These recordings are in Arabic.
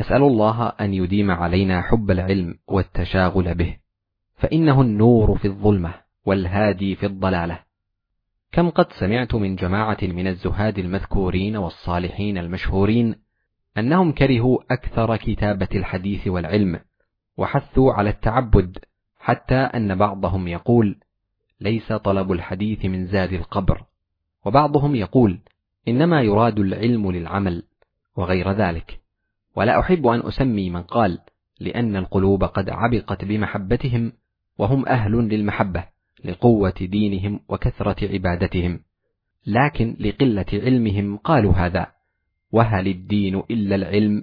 أسأل الله أن يديم علينا حب العلم والتشاغل به فإنه النور في الظلمة والهادي في الضلالة. كم قد سمعت من جماعة من الزهاد المذكورين والصالحين المشهورين أنهم كرهوا أكثر كتابة الحديث والعلم وحثوا على التعبد حتى أن بعضهم يقول ليس طلب الحديث من زاد القبر وبعضهم يقول إنما يراد العلم للعمل وغير ذلك. ولا أحب أن أسمي من قال لأن القلوب قد عبقت بمحبتهم وهم أهل للمحبة لقوة دينهم وكثرة عبادتهم. لكن لقلة علمهم قالوا هذا وهل الدين إلا العلم؟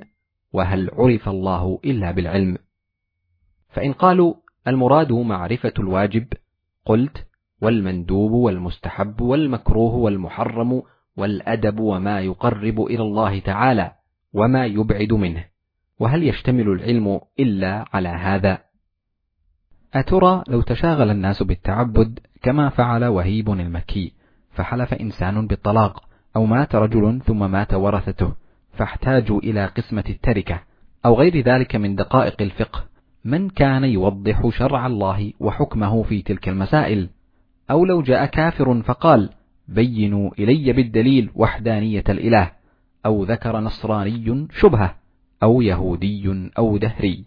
وهل عرف الله إلا بالعلم؟ فإن قالوا المراد معرفة الواجب قلت والمندوب والمستحب والمكروه والمحرم والأدب وما يقرب إلى الله تعالى. وما يبعد منه. وهل يشتمل العلم إلا على هذا؟ أترى لو تشاغل الناس بالتعبد كما فعل وهيب المكي فحلف إنسان بالطلاق أو مات رجل ثم مات ورثته فاحتاجوا إلى قسمة التركة أو غير ذلك من دقائق الفقه. من كان يوضح شرع الله وحكمه في تلك المسائل؟ أو لو جاء كافر فقال بينوا إلي بالدليل وحدانية الإله. أو ذكر نصراني شبهة أو يهودي أو دهري.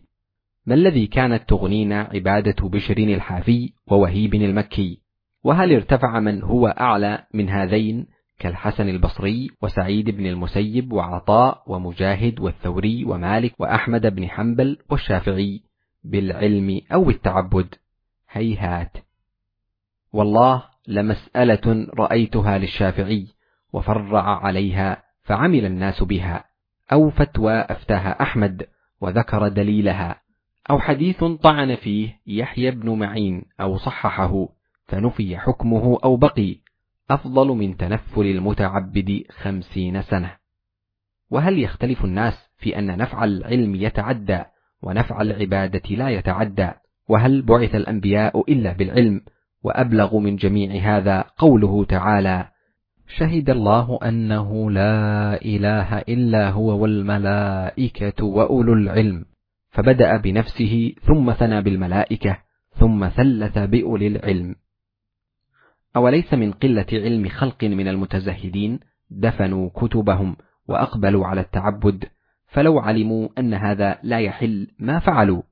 ما الذي كانت تغنينا عبادة بشر الحافي ووهيب المكي؟ وهل ارتفع من هو أعلى من هذين كالحسن البصري وسعيد بن المسيب وعطاء ومجاهد والثوري ومالك وأحمد بن حنبل والشافعي بالعلم أو التعبد؟ هيهات. والله لمسألة رأيتها للشافعي وفرع عليها فعمل الناس بها أو فتوى أفتاها أحمد وذكر دليلها أو حديث طعن فيه يحيى بن معين أو صححه فنفي حكمه أو بقي أفضل من تنفل المتعبد خمسين سنة. وهل يختلف الناس في أن نفع العلم يتعدى ونفع العبادة لا يتعدى؟ وهل بعث الأنبياء إلا بالعلم وأبلغ من جميع هذا قوله تعالى شهد الله أنه لا إله إلا هو والملائكة وأولو العلم. فبدأ بنفسه ثم ثنى بالملائكة ثم ثلث بأولي العلم. أوليس من قلة علم خلق من المتزهدين؟ دفنوا كتبهم وأقبلوا على التعبد. فلو علموا أن هذا لا يحل ما فعلوا؟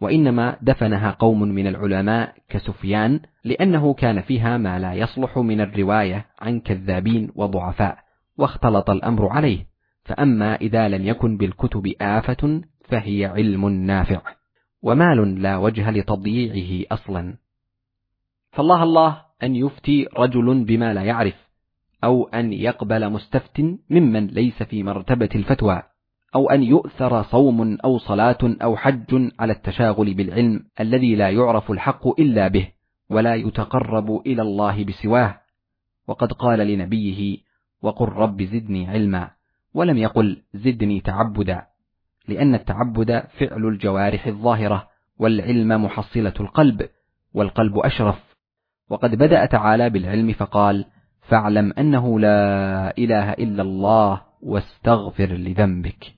وإنما دفنها قوم من العلماء كسفيان لأنه كان فيها ما لا يصلح من الرواية عن كذابين وضعفاء واختلط الأمر عليه. فأما إذا لم يكن بالكتب آفة فهي علم نافع ومال لا وجه لتضييعه أصلا. فالله الله أن يفتي رجل بما لا يعرف أو أن يقبل مستفت ممن ليس في مرتبة الفتوى. أو أن يؤثر صوم أو صلاة أو حج على التشاغل بالعلم الذي لا يعرف الحق إلا به ولا يتقرب إلى الله بسواه. وقد قال لنبيه وقل رب زدني علما ولم يقل زدني تعبدا لأن التعبد فعل الجوارح الظاهرة والعلم محصلة القلب والقلب أشرف. وقد بدأ تعالى بالعلم فقال فاعلم أنه لا إله إلا الله واستغفر لذنبك